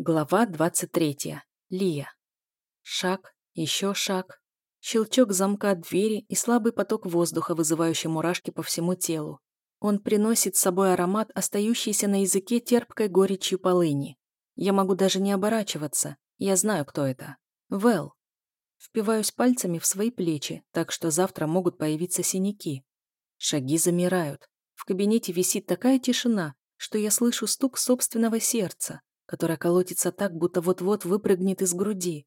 Глава 23. Лия. Шаг, еще шаг. Щелчок замка двери и слабый поток воздуха, вызывающий мурашки по всему телу. Он приносит с собой аромат, остающийся на языке терпкой горечью полыни. Я могу даже не оборачиваться. Я знаю, кто это. Вэл. Впиваюсь пальцами в свои плечи, так что завтра могут появиться синяки. Шаги замирают. В кабинете висит такая тишина, что я слышу стук собственного сердца которая колотится так, будто вот-вот выпрыгнет из груди.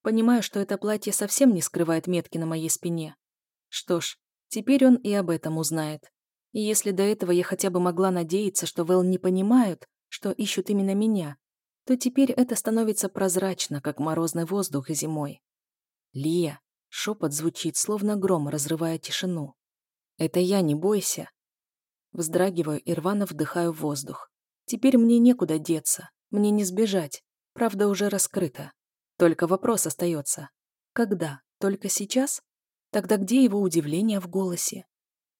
Понимаю, что это платье совсем не скрывает метки на моей спине. Что ж, теперь он и об этом узнает. И если до этого я хотя бы могла надеяться, что Вэл не понимают, что ищут именно меня, то теперь это становится прозрачно, как морозный воздух зимой. «Лия!» — шепот звучит, словно гром, разрывая тишину. «Это я, не бойся!» Вздрагиваю и рвано вдыхаю воздух. Теперь мне некуда деться. Мне не сбежать. Правда уже раскрыта. Только вопрос остается. Когда? Только сейчас? Тогда где его удивление в голосе?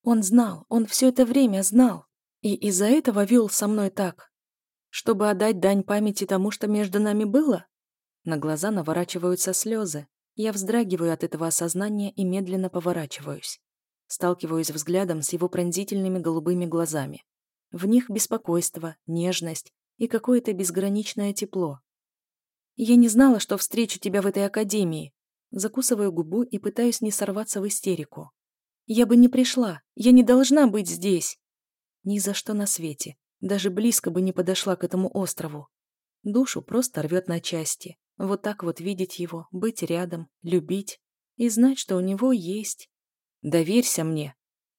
Он знал, он все это время знал. И из-за этого вел со мной так. Чтобы отдать дань памяти тому, что между нами было? На глаза наворачиваются слезы. Я вздрагиваю от этого осознания и медленно поворачиваюсь. Сталкиваюсь взглядом с его пронзительными голубыми глазами. В них беспокойство, нежность и какое-то безграничное тепло. Я не знала, что встречу тебя в этой академии. Закусываю губу и пытаюсь не сорваться в истерику. Я бы не пришла, я не должна быть здесь. Ни за что на свете, даже близко бы не подошла к этому острову. Душу просто рвет на части. Вот так вот видеть его, быть рядом, любить и знать, что у него есть. Доверься мне.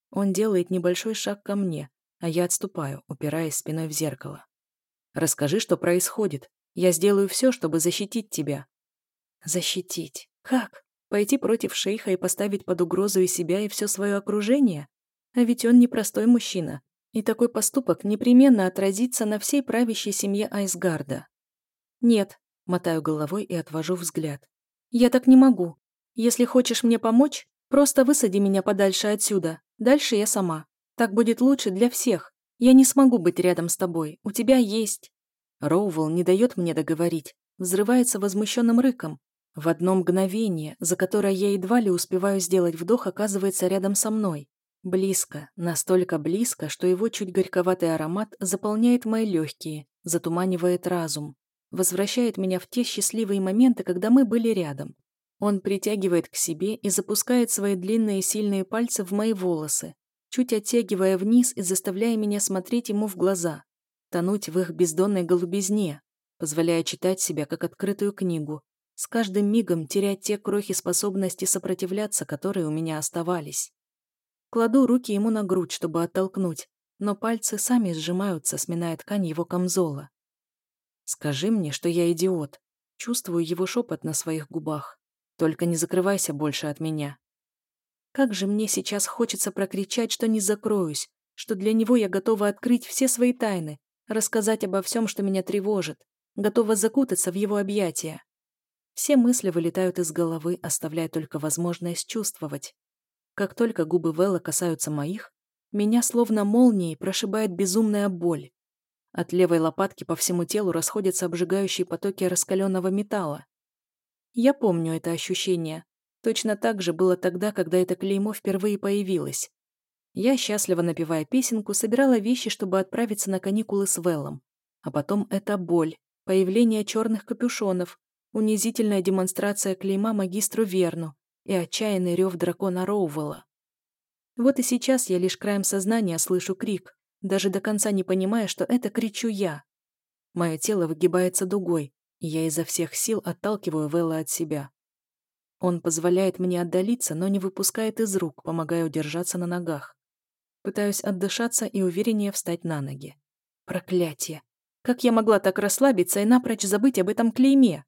Он делает небольшой шаг ко мне, а я отступаю, упираясь спиной в зеркало. Расскажи, что происходит. Я сделаю все, чтобы защитить тебя». «Защитить? Как? Пойти против шейха и поставить под угрозу и себя, и все свое окружение? А ведь он непростой мужчина, и такой поступок непременно отразится на всей правящей семье Айсгарда. Нет, мотаю головой и отвожу взгляд. Я так не могу. Если хочешь мне помочь, просто высади меня подальше отсюда. Дальше я сама. Так будет лучше для всех. Я не смогу быть рядом с тобой. У тебя есть...» Роувелл не дает мне договорить. Взрывается возмущенным рыком. В одно мгновение, за которое я едва ли успеваю сделать вдох, оказывается рядом со мной. Близко, настолько близко, что его чуть горьковатый аромат заполняет мои легкие, затуманивает разум, возвращает меня в те счастливые моменты, когда мы были рядом. Он притягивает к себе и запускает свои длинные сильные пальцы в мои волосы, чуть оттягивая вниз и заставляя меня смотреть ему в глаза, тонуть в их бездонной голубизне, позволяя читать себя как открытую книгу, с каждым мигом терять те крохи способности сопротивляться, которые у меня оставались. Кладу руки ему на грудь, чтобы оттолкнуть, но пальцы сами сжимаются, сминая ткань его камзола. «Скажи мне, что я идиот». Чувствую его шепот на своих губах. «Только не закрывайся больше от меня. Как же мне сейчас хочется прокричать, что не закроюсь, что для него я готова открыть все свои тайны, рассказать обо всем, что меня тревожит, готова закутаться в его объятия. Все мысли вылетают из головы, оставляя только возможность чувствовать. Как только губы Вэлла касаются моих, меня словно молнией прошибает безумная боль. От левой лопатки по всему телу расходятся обжигающие потоки раскаленного металла. Я помню это ощущение, Точно так же было тогда, когда это клеймо впервые появилось. Я, счастливо напевая песенку, собирала вещи, чтобы отправиться на каникулы с Веллом. А потом это боль, появление черных капюшонов, унизительная демонстрация клейма магистру Верну и отчаянный рев дракона Роувелла. Вот и сейчас я лишь краем сознания слышу крик, даже до конца не понимая, что это кричу я. Мое тело выгибается дугой, и я изо всех сил отталкиваю Велла от себя. Он позволяет мне отдалиться, но не выпускает из рук, помогая удержаться на ногах. Пытаюсь отдышаться и увереннее встать на ноги. Проклятие! Как я могла так расслабиться и напрочь забыть об этом клейме?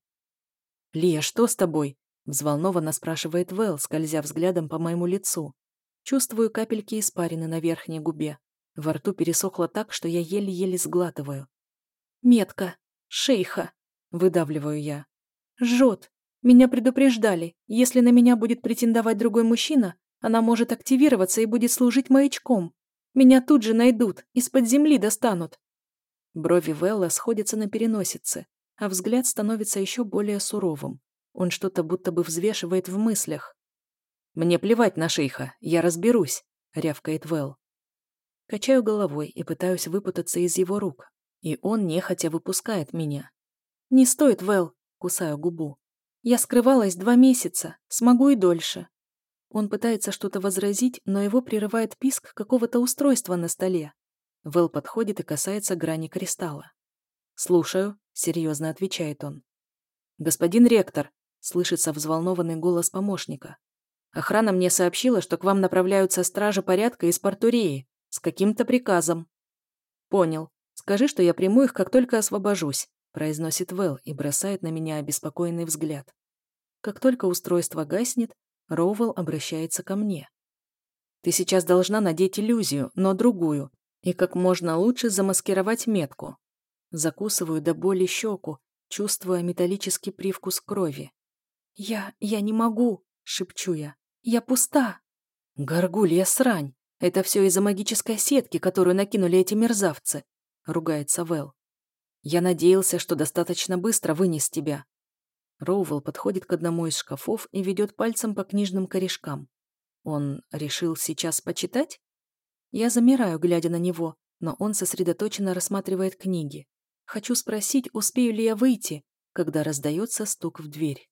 «Лия, что с тобой?» – взволнованно спрашивает Вэл, скользя взглядом по моему лицу. Чувствую капельки испарины на верхней губе. Во рту пересохло так, что я еле-еле сглатываю. «Метка! Шейха!» – выдавливаю я. «Жжет! Меня предупреждали, если на меня будет претендовать другой мужчина, она может активироваться и будет служить маячком. Меня тут же найдут, из-под земли достанут. Брови Велла сходятся на переносице, а взгляд становится еще более суровым. Он что-то будто бы взвешивает в мыслях. «Мне плевать на шейха, я разберусь», — рявкает Вэл. Качаю головой и пытаюсь выпутаться из его рук, и он нехотя выпускает меня. «Не стоит, Вэл», — кусаю губу. «Я скрывалась два месяца, смогу и дольше». Он пытается что-то возразить, но его прерывает писк какого-то устройства на столе. Вэл подходит и касается грани кристалла. «Слушаю», — серьезно отвечает он. «Господин ректор», — слышится взволнованный голос помощника. «Охрана мне сообщила, что к вам направляются стражи порядка из Портурии с каким-то приказом». «Понял. Скажи, что я приму их, как только освобожусь», — произносит Вэл и бросает на меня обеспокоенный взгляд. Как только устройство гаснет, Роуэлл обращается ко мне. «Ты сейчас должна надеть иллюзию, но другую, и как можно лучше замаскировать метку. Закусываю до боли щеку, чувствуя металлический привкус крови. «Я... я не могу!» — шепчу я. «Я пуста!» «Горгулья срань! Это все из-за магической сетки, которую накинули эти мерзавцы!» — ругается Вэл. «Я надеялся, что достаточно быстро вынес тебя». Роувелл подходит к одному из шкафов и ведет пальцем по книжным корешкам. Он решил сейчас почитать? Я замираю, глядя на него, но он сосредоточенно рассматривает книги. Хочу спросить, успею ли я выйти, когда раздается стук в дверь.